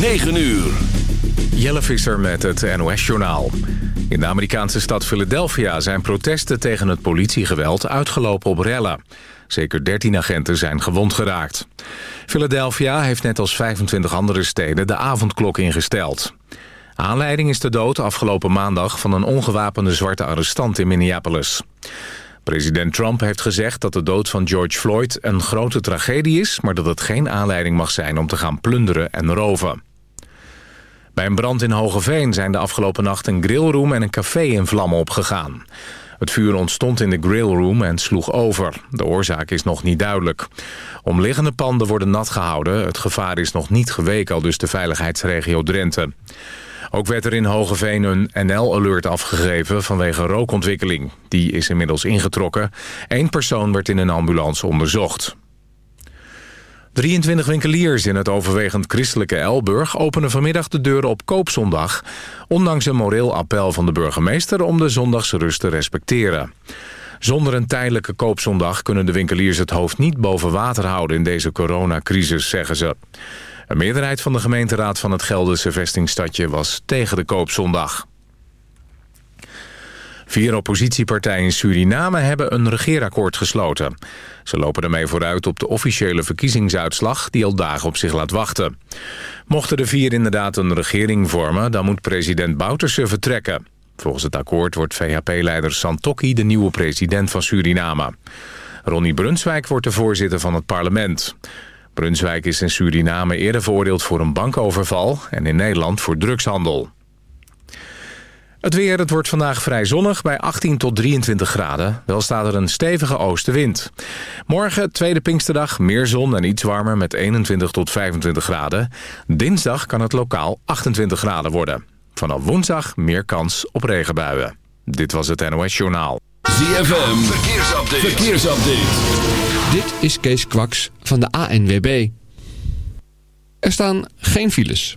9 uur. Jelle Visser met het NOS-journaal. In de Amerikaanse stad Philadelphia zijn protesten tegen het politiegeweld uitgelopen op rellen. Zeker 13 agenten zijn gewond geraakt. Philadelphia heeft net als 25 andere steden de avondklok ingesteld. Aanleiding is de dood afgelopen maandag van een ongewapende zwarte arrestant in Minneapolis. President Trump heeft gezegd dat de dood van George Floyd een grote tragedie is... maar dat het geen aanleiding mag zijn om te gaan plunderen en roven. Bij een brand in Hogeveen zijn de afgelopen nacht een grillroom en een café in vlammen opgegaan. Het vuur ontstond in de grillroom en sloeg over. De oorzaak is nog niet duidelijk. Omliggende panden worden nat gehouden. Het gevaar is nog niet geweken, al dus de veiligheidsregio Drenthe. Ook werd er in Hogeveen een NL-alert afgegeven vanwege rookontwikkeling. Die is inmiddels ingetrokken. Eén persoon werd in een ambulance onderzocht. 23 winkeliers in het overwegend christelijke Elburg openen vanmiddag de deuren op koopzondag. Ondanks een moreel appel van de burgemeester om de zondagsrust te respecteren. Zonder een tijdelijke koopzondag kunnen de winkeliers het hoofd niet boven water houden in deze coronacrisis, zeggen ze. Een meerderheid van de gemeenteraad van het Gelderse vestingstadje was tegen de koopzondag. Vier oppositiepartijen in Suriname hebben een regeerakkoord gesloten. Ze lopen ermee vooruit op de officiële verkiezingsuitslag die al dagen op zich laat wachten. Mochten de vier inderdaad een regering vormen, dan moet president Bouterse vertrekken. Volgens het akkoord wordt VHP-leider Santokki de nieuwe president van Suriname. Ronnie Brunswijk wordt de voorzitter van het parlement. Brunswijk is in Suriname eerder veroordeeld voor een bankoverval... en in Nederland voor drugshandel. Het weer, het wordt vandaag vrij zonnig bij 18 tot 23 graden. Wel staat er een stevige oostenwind. Morgen, tweede Pinksterdag, meer zon en iets warmer met 21 tot 25 graden. Dinsdag kan het lokaal 28 graden worden. Vanaf woensdag meer kans op regenbuien. Dit was het NOS Journaal. ZFM, verkeersupdate. verkeersupdate. Dit is Kees Kwaks van de ANWB. Er staan geen files.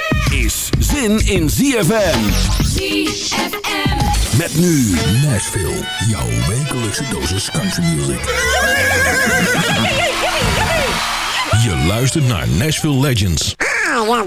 is zin in ZFM. ZFM. Met nu Nashville, jouw wekelijkse dosis country music. Je luistert naar Nashville Legends. Ah, ja,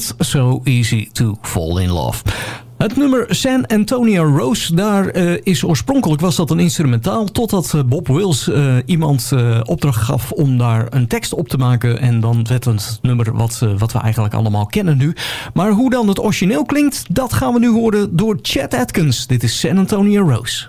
It's So Easy To Fall In Love. Het nummer San Antonio Rose, daar eh, is oorspronkelijk was dat een instrumentaal... totdat eh, Bob Wills eh, iemand opdracht gaf om daar een tekst op te maken... en dan werd het nummer wat, wat we eigenlijk allemaal kennen nu. Maar hoe dan het origineel klinkt, dat gaan we nu horen door Chad Atkins. Dit is San Antonio Rose.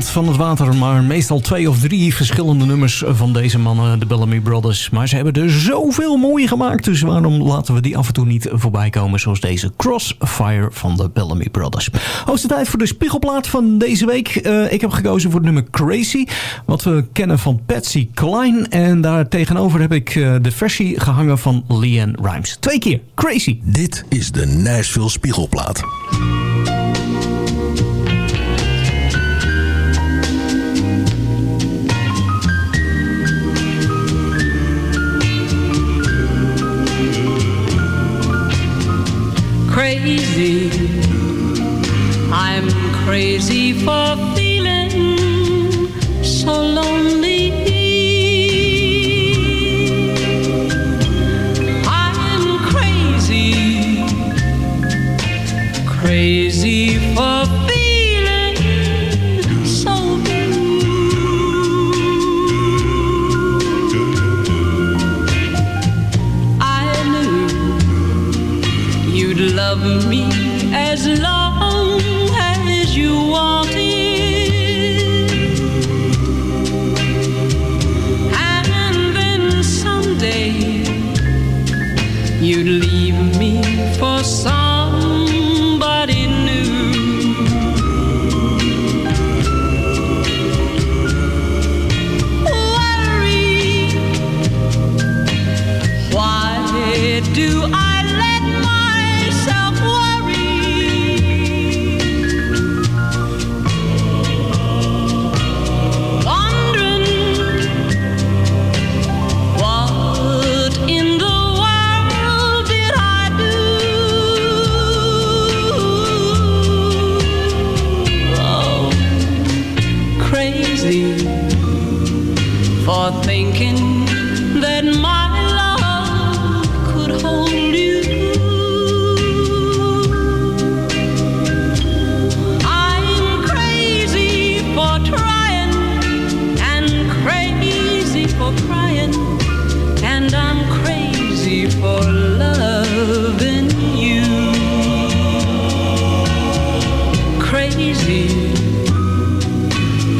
Van het water maar meestal twee of drie verschillende nummers van deze mannen, de Bellamy Brothers. Maar ze hebben er zoveel mooie gemaakt, dus waarom laten we die af en toe niet voorbij komen zoals deze Crossfire van de Bellamy Brothers. Hoogste tijd voor de spiegelplaat van deze week. Eh, ik heb gekozen voor het nummer Crazy, wat we kennen van Patsy Cline. En daar tegenover heb ik eh, de versie gehangen van Leanne Rimes. Twee keer, Crazy. Dit is de Nashville Spiegelplaat.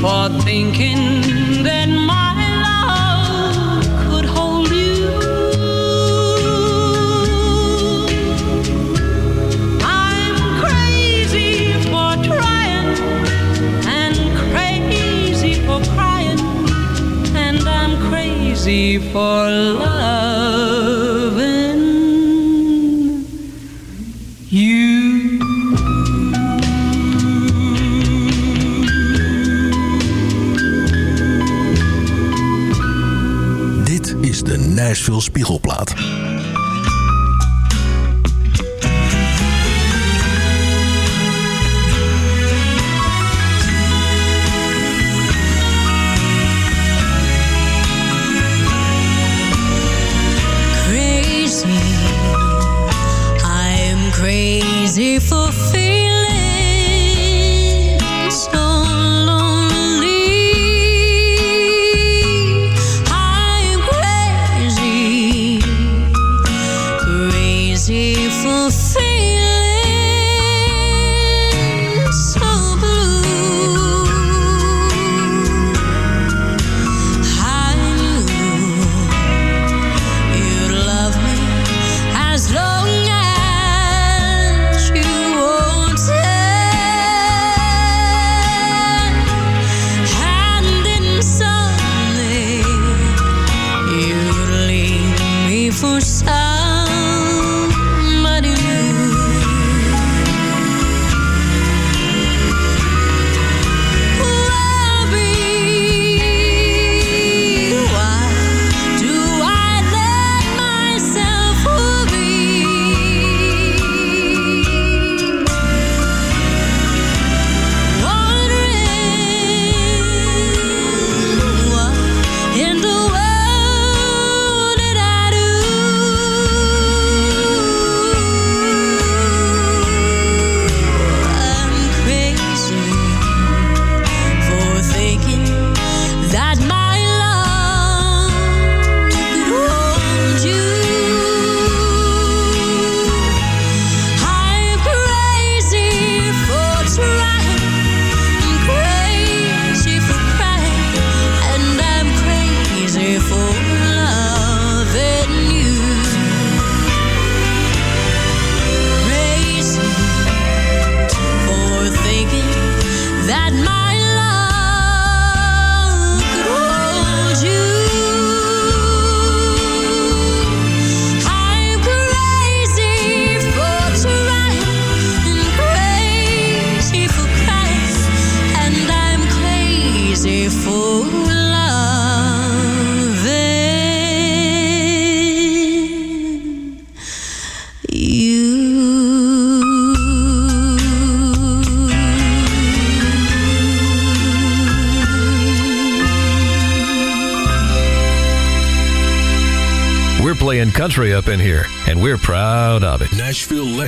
For thinking Nashville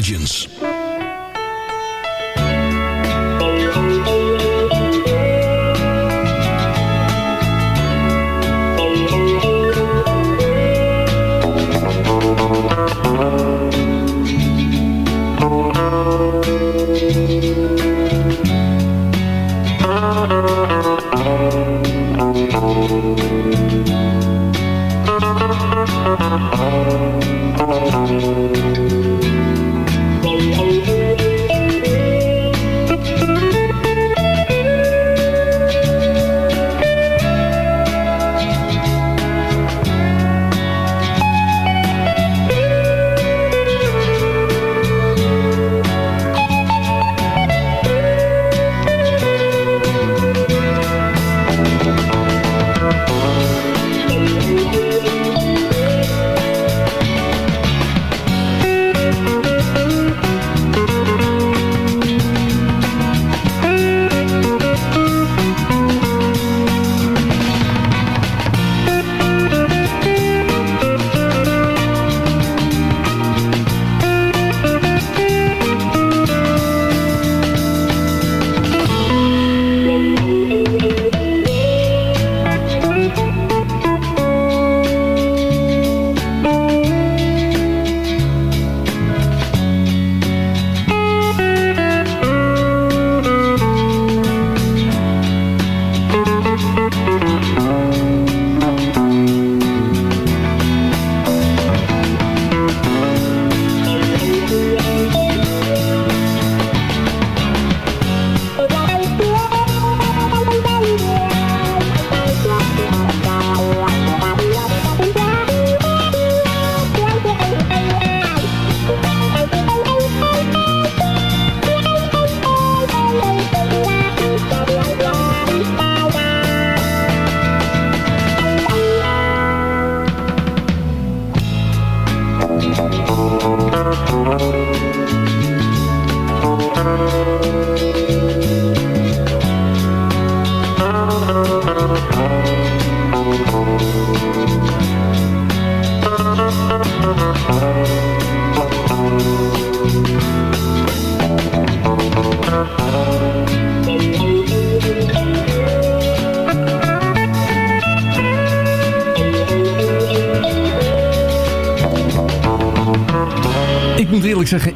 Legends.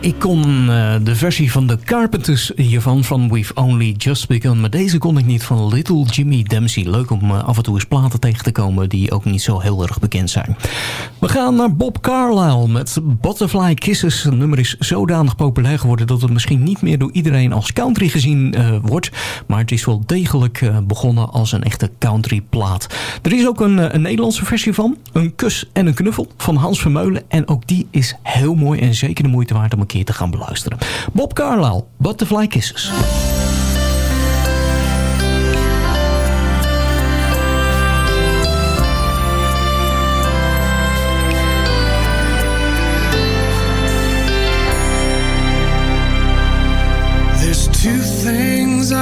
Ik kon eh, de versie van de Carpenters hiervan, van We've Only Just Begun, maar deze kon ik niet van Little Jimmy Dempsey. Leuk om eh, af en toe eens platen tegen te komen die ook niet zo heel erg bekend zijn. We gaan naar Bob Carlyle met Butterfly Kisses. Het nummer is zodanig populair geworden dat het misschien niet meer door iedereen als country gezien eh, wordt, maar het is wel degelijk eh, begonnen als een echte country plaat. Er is ook een, eh, een Nederlandse versie van, een kus en een knuffel van Hans Vermeulen en ook die is heel mooi en zeker de moeite waard om een keer te gaan beluisteren. Bob Carlyle, Butterfly Kisses.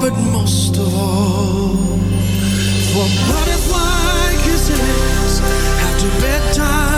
but most of all, for butterfly kisses after bedtime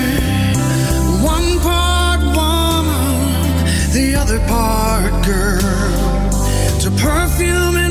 another part, girl, to perfume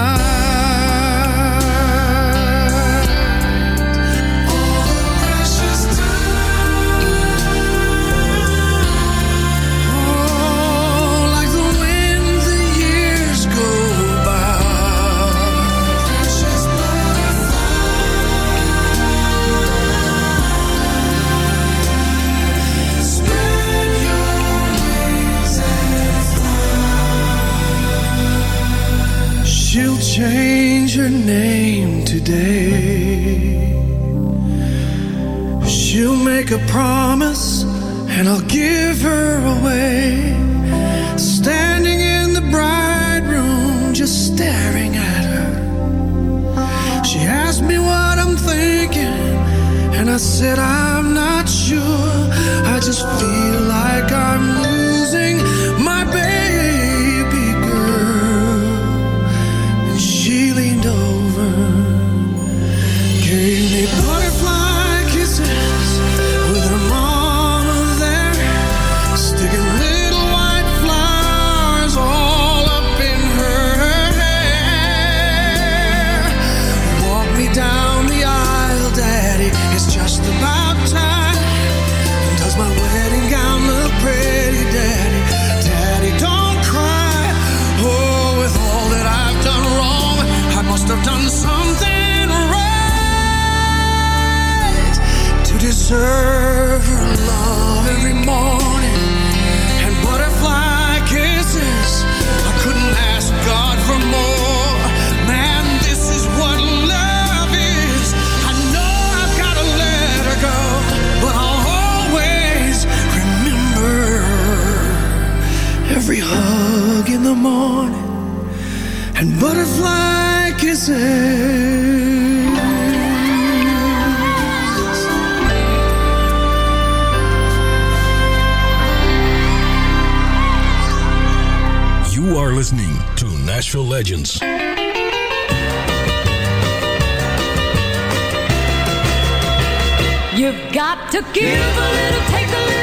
local legends. You've got to give a little, take a little.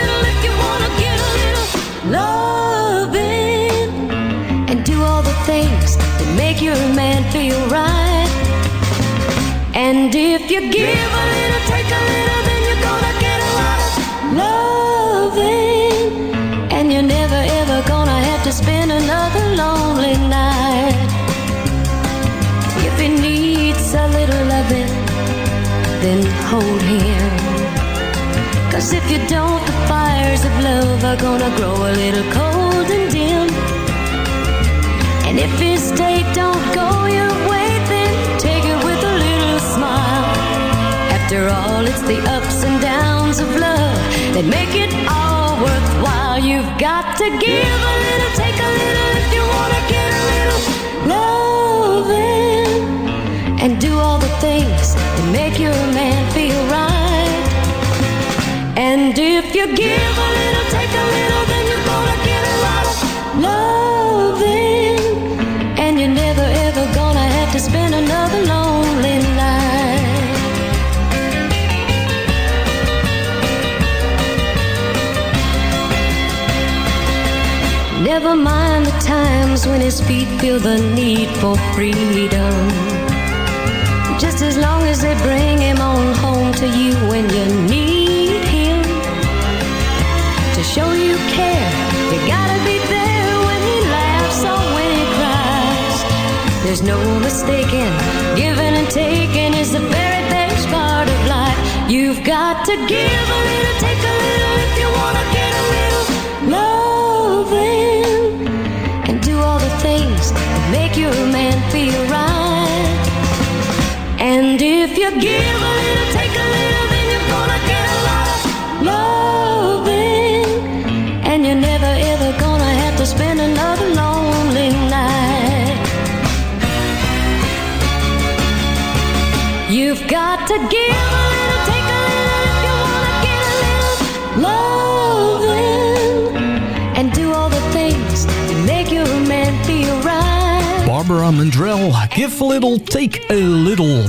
hold him. Cause if you don't, the fires of love are gonna grow a little cold and dim. And if his day don't go your way, then take it with a little smile. After all, it's the ups and downs of love that make it all worthwhile. You've got to give a little, take a little if you wanna get a little loving things that make your man feel right. And if you give a little, take a little, then you're gonna get a lot of loving. And you're never ever gonna have to spend another lonely night. Never mind the times when his feet feel the need for freedom just as long as they bring him on home to you when you need him. To show you care, you gotta be there when he laughs or when he cries. There's no mistaking, giving and taking is the very best part of life. You've got to give a little, take a little if you wanna get a little loving. And do all the things that make your man feel right. And if you give a little, take a little, then you're gonna get a lot of loving. And you're never ever gonna have to spend another lonely night. You've got to give a little, take a little if you wanna get a little loving. And do all the things that make your man feel right. Barbara Mandrell, Give a Little, Take a Little.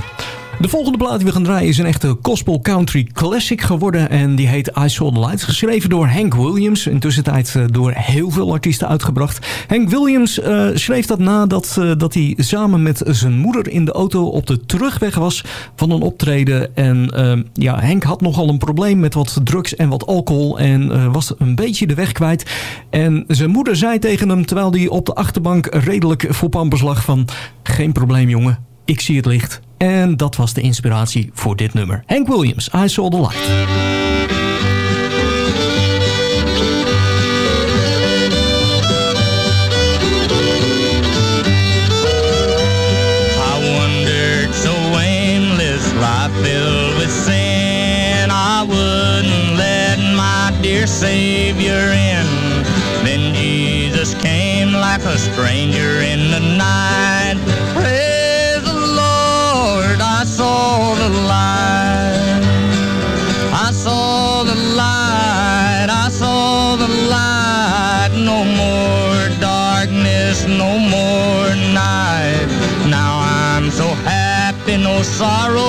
De volgende plaat die we gaan draaien is een echte gospel country classic geworden. En die heet I Saw the Light. Geschreven door Hank Williams. In tussentijd eh, door heel veel artiesten uitgebracht. Hank Williams eh, schreef dat nadat uh, dat hij samen met zijn moeder in de auto op de terugweg was van een optreden. En uh, ja, Hank had nogal een probleem met wat drugs en wat alcohol. En was een beetje de weg kwijt. En zijn moeder zei tegen hem terwijl hij op de achterbank redelijk voor pampers lag van... Geen probleem jongen, ik zie het licht. En dat was de inspiratie voor dit nummer. Hank Williams, I Saw the Light. Savior in. Then Jesus came like a stranger sorrow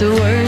But the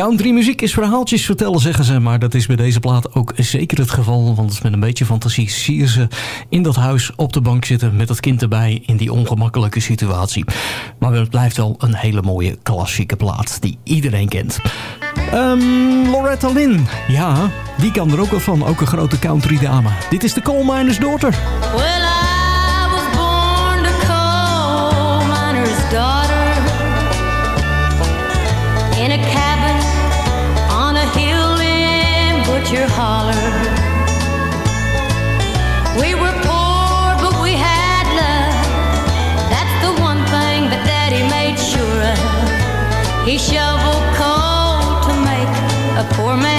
Country muziek is verhaaltjes vertellen, zeggen ze. Maar dat is bij deze plaat ook zeker het geval. Want met een beetje fantasie zie je ze in dat huis op de bank zitten... met dat kind erbij in die ongemakkelijke situatie. Maar het blijft wel een hele mooie klassieke plaat die iedereen kent. Um, Loretta Lynn, ja, die kan er ook wel van. Ook een grote country dame. Dit is de Coal Miner's Daughter. for me.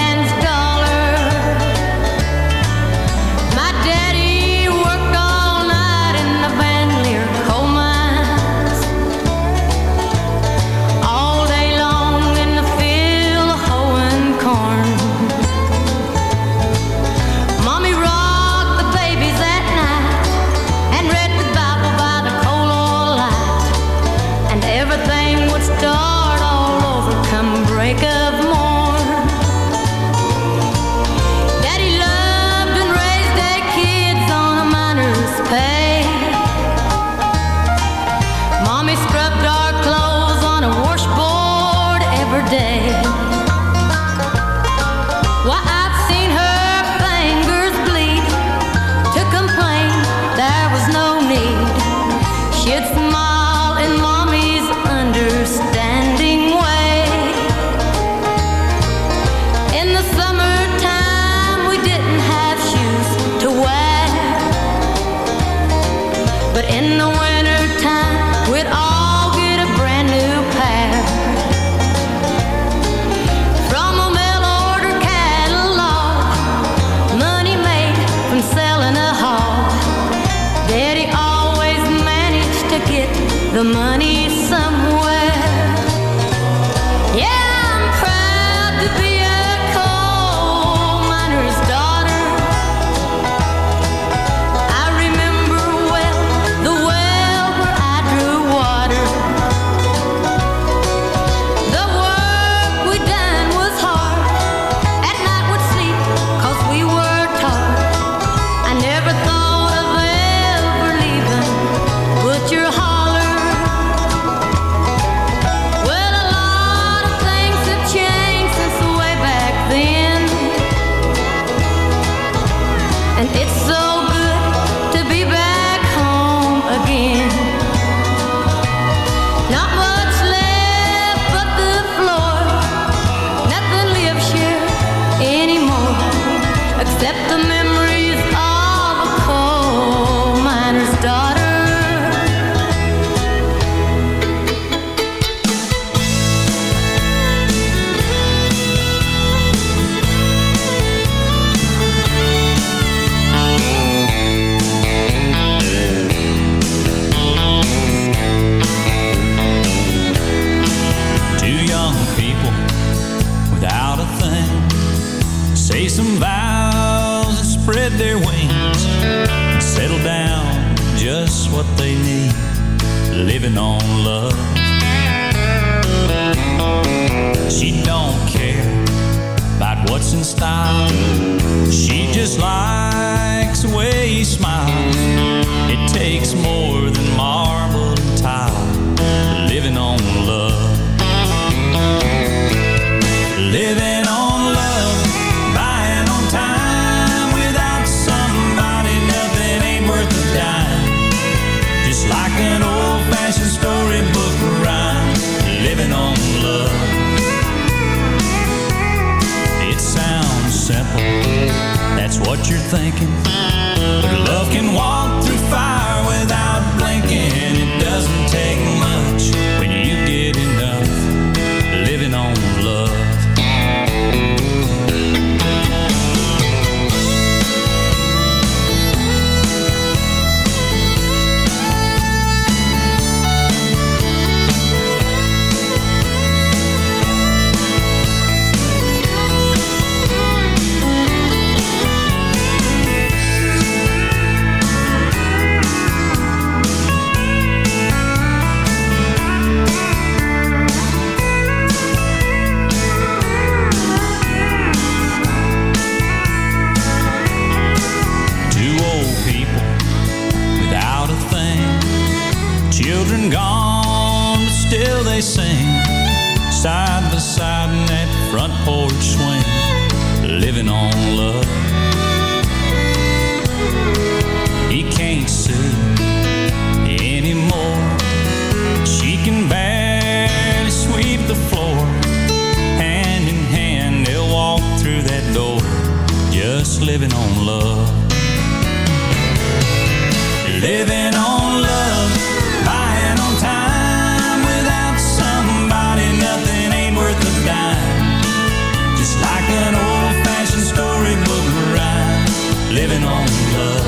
living on love.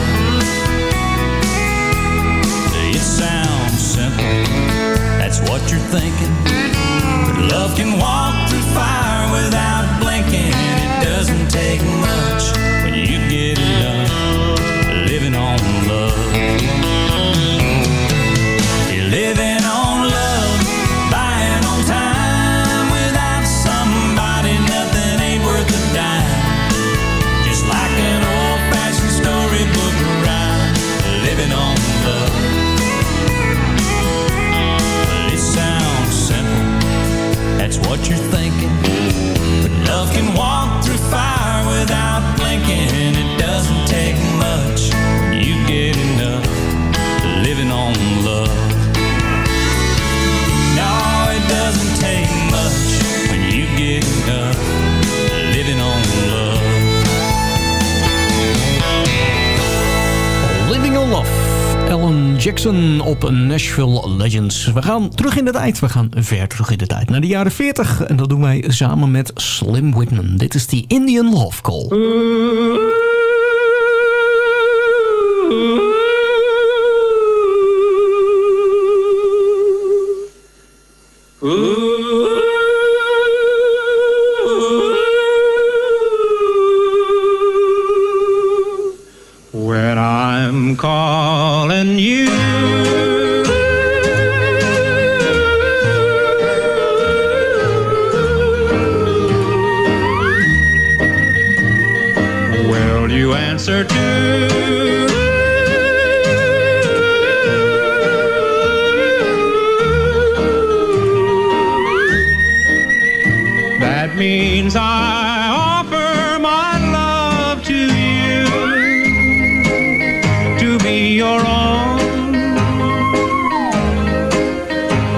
It sounds simple, that's what you're thinking Jackson op Nashville Legends. We gaan terug in de tijd. We gaan ver terug in de tijd. Naar de jaren 40. En dat doen wij samen met Slim Whitman. Dit is die Indian Love Call. means I offer my love to you to be your own.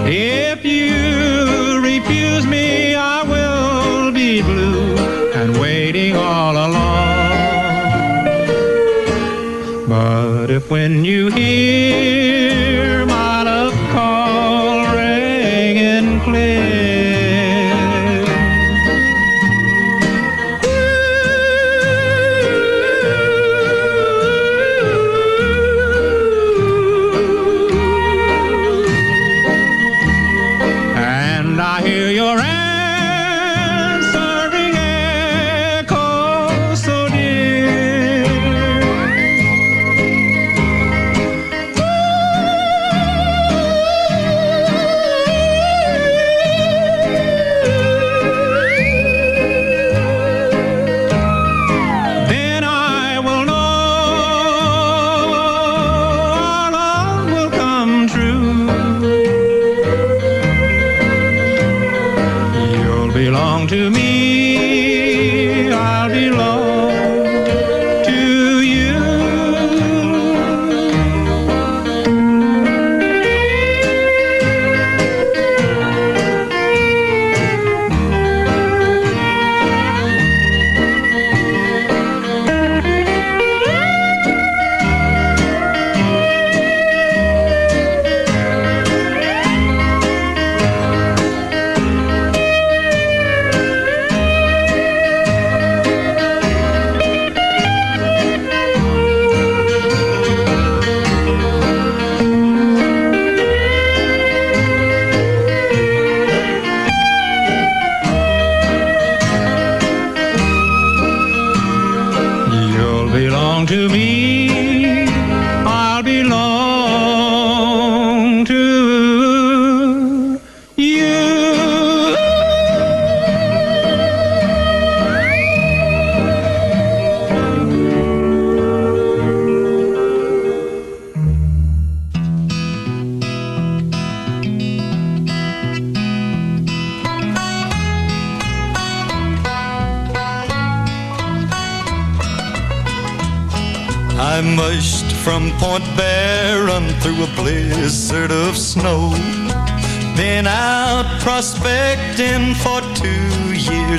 If you refuse me, I will be blue and waiting all alone. But if when you hear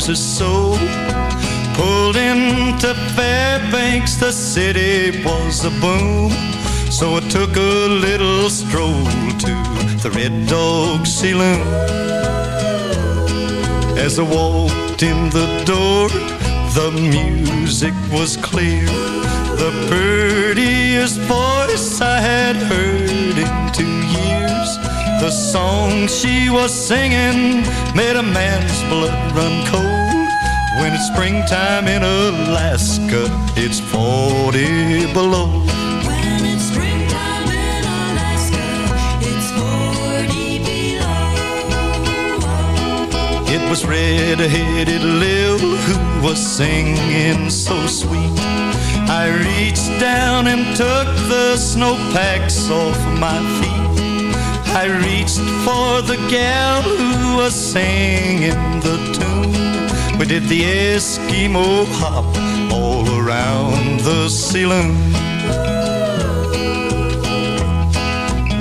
years or so. Pulled into Fairbanks, the city was a boom. So I took a little stroll to the Red Dog Saloon. As I walked in the door, the music was clear. The prettiest voice I had heard in two years. The song she was singing made a man's blood run cold. When it's springtime in Alaska, it's 40 below. When it's springtime in Alaska, it's 40 below. It was red-headed Lil who was singing so sweet. I reached down and took the snowpacks off my feet. I reached for the gal who was singing the tune. We did the Eskimo hop all around the ceiling.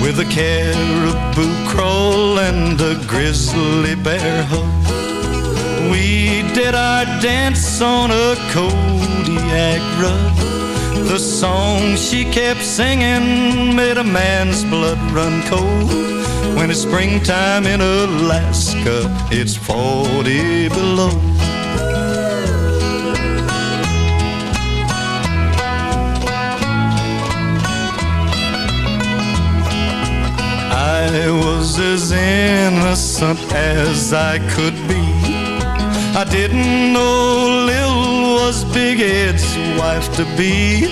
With a caribou crawl and a grizzly bear hug. We did our dance on a Kodiak rug. The song she kept singing made a man's blood run cold. When it's springtime in Alaska, it's 40 below. I was as innocent as I could be. I didn't know Lil was Big Ed's wife to be.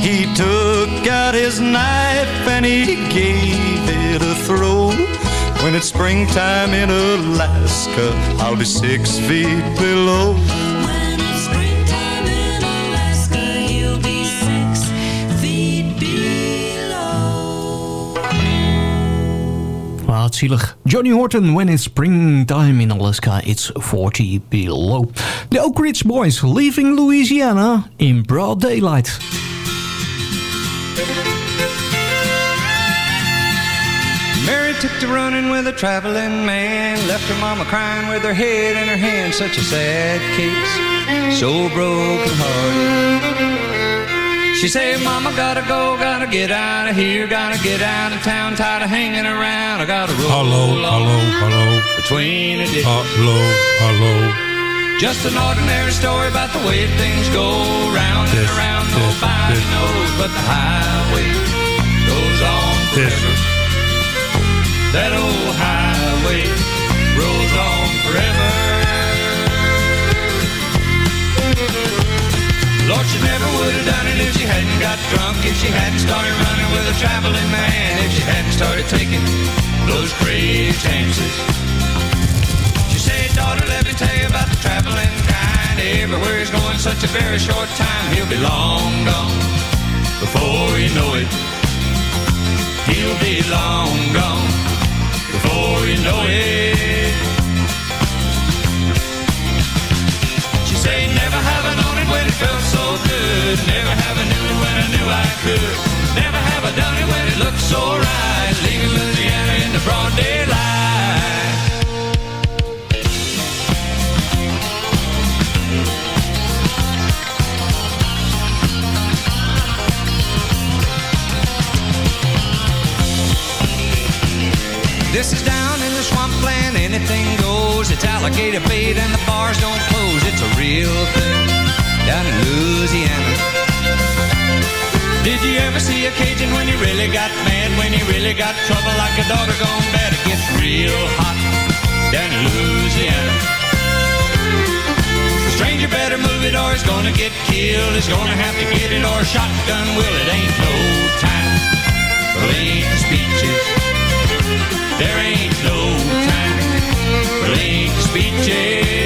He took out his knife and he gave it a throw. When it's springtime in Alaska, I'll be six feet below. Zielig. Johnny Horton, When it's Springtime in Alaska, it's 40 below. The Oak Ridge Boys, Leaving Louisiana in broad daylight. Mary took to running with a traveling man, left her mama crying with her head in her hand. Such a sad case, so broken hearted. She said, Mama, gotta go, gotta get out of here, gotta get out of town, tired of hanging around. I gotta roll Hello, hello, hello. between the ditches. Hello, hello. Just an ordinary story about the way things go round and This, around. this, Nobody this. knows, but the highway goes on This. forever. That old highway she never would have done it if she hadn't got drunk, if she hadn't started running with a traveling man, if she hadn't started taking those crazy chances. She said, daughter, let me tell you about the traveling kind. Everywhere he's going such a very short time, he'll be long gone before you know it. He'll be long gone before you know it. Felt so good. Never have I knew when I knew I could. Never have I done it when it looked so right. Leaving Louisiana in the broad daylight. This is down in the swampland, anything goes. It's alligator bait and the bars don't close. It's a real thing down in Louisiana. Did you ever see a Cajun when he really got mad? When he really got trouble like a daughter gone bad? It gets real hot down in Louisiana. Stranger better move it or it's gonna get killed. It's gonna have to get it or a shotgun will. It ain't no time for lengthy speeches. There ain't no time for lengthy speeches.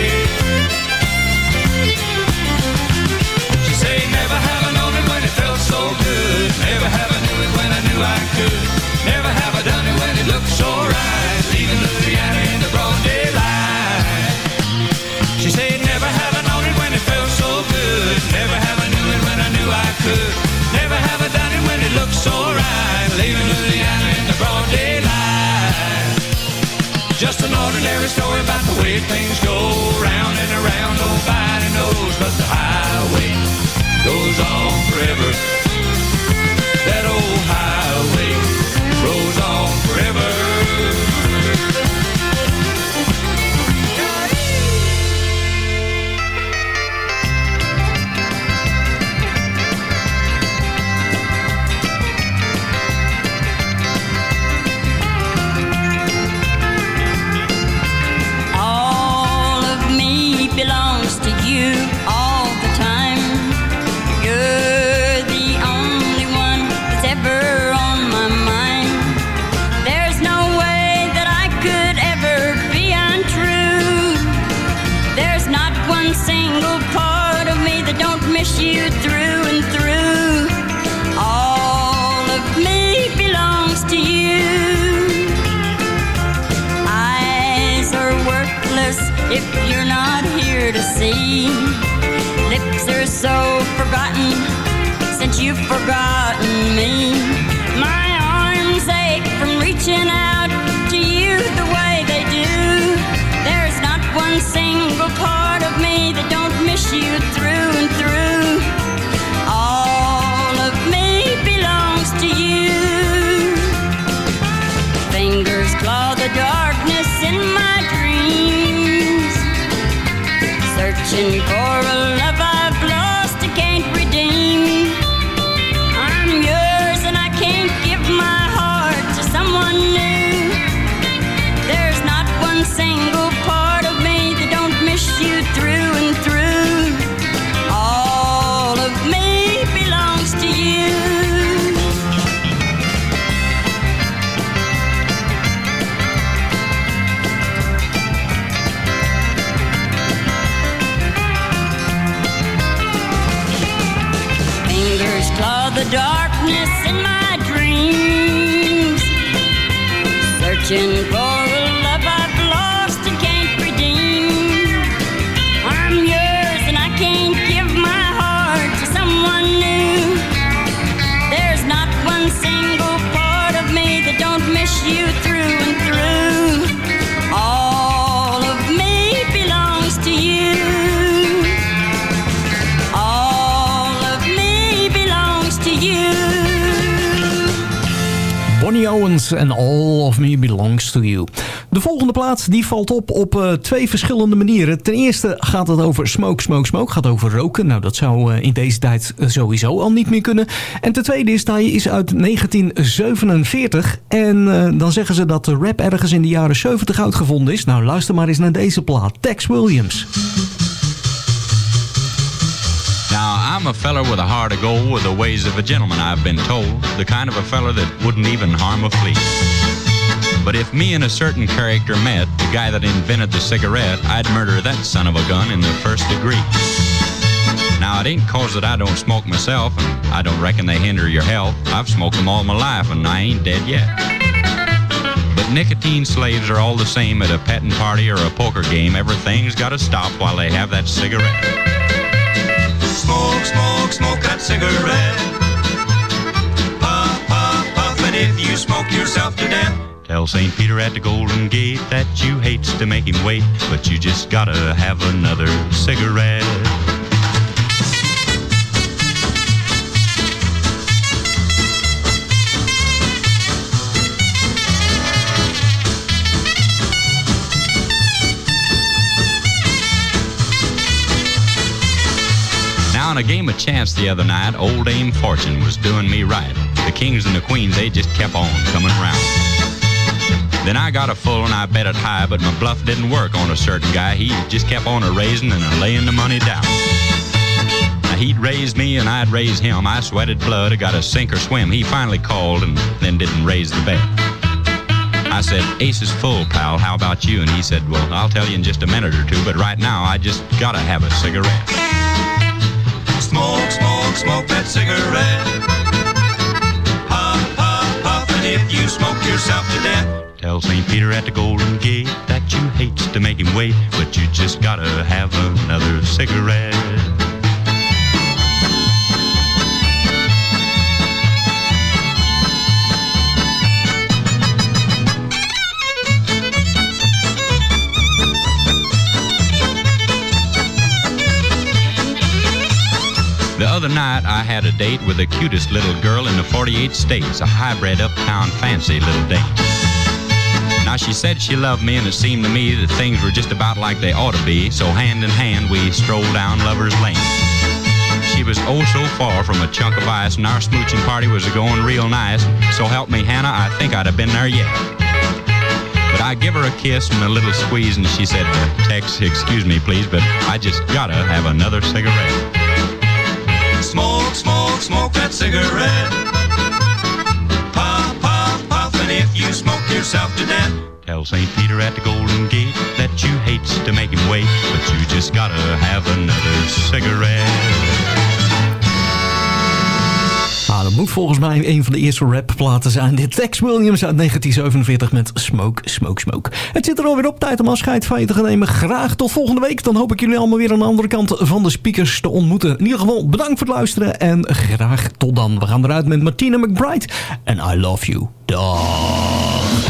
Never have I knew it when I knew I could. Never have I done it when it looked so right. En All of Me Belongs to You. De volgende plaat die valt op op eh, twee verschillende manieren. Ten eerste gaat het over smoke, smoke, smoke. Gaat over roken. Nou, dat zou eh, in deze tijd eh, sowieso al niet meer kunnen. En ten tweede is hij is uit 1947. En dan zeggen ze dat de rap ergens in de jaren 70 uitgevonden is. Nou, luister maar eens naar deze plaat. Tex Williams. Now, I'm a feller with a heart of gold, with the ways of a gentleman, I've been told. The kind of a feller that wouldn't even harm a flea. But if me and a certain character met, the guy that invented the cigarette, I'd murder that son of a gun in the first degree. Now, it ain't cause that I don't smoke myself, and I don't reckon they hinder your health. I've smoked them all my life, and I ain't dead yet. But nicotine slaves are all the same at a petting party or a poker game. Everything's gotta stop while they have that cigarette. Smoke, smoke, smoke that cigarette. Puff, puff, puff, and if you smoke yourself to death, tell St. Peter at the Golden Gate that you hates to make him wait, but you just gotta have another cigarette. A game of chance the other night, old Dame Fortune was doing me right. The kings and the queens, they just kept on coming round. Then I got a full and I bet it high, but my bluff didn't work on a certain guy. He just kept on a raising and a laying the money down. Now he'd raised me and I'd raise him. I sweated blood, I got a sink or swim. He finally called and then didn't raise the bet. I said, Ace is full, pal. How about you? And he said, Well, I'll tell you in just a minute or two, but right now I just gotta have a cigarette. Smoke, that cigarette. Puff, puff, puff, and if you smoke yourself to death. Tell St. Peter at the Golden Gate that you hate to make him wait, but you just gotta have another cigarette. The other night I had a date with the cutest little girl in the 48 states, a hybrid uptown fancy little date. Now she said she loved me and it seemed to me that things were just about like they ought to be, so hand in hand we strolled down Lover's Lane. She was oh so far from a chunk of ice and our smooching party was going real nice, so help me Hannah, I think I'd have been there yet. But I give her a kiss and a little squeeze and she said, Tex, excuse me please, but I just gotta have another cigarette. That cigarette. Puff, puff, puff, and if you smoke yourself to death. Tell St. Peter at the Golden Gate that you hates to make him wait, but you just gotta have another cigarette. Ah, dat moet volgens mij een van de eerste rapplaten zijn. Dit Tex Williams uit 1947 met Smoke, Smoke, Smoke. Het zit er alweer op. Tijd om afscheid van je te gaan nemen. Graag tot volgende week. Dan hoop ik jullie allemaal weer aan de andere kant van de speakers te ontmoeten. In ieder geval bedankt voor het luisteren. En graag tot dan. We gaan eruit met Martina McBride. En I Love You. Dag.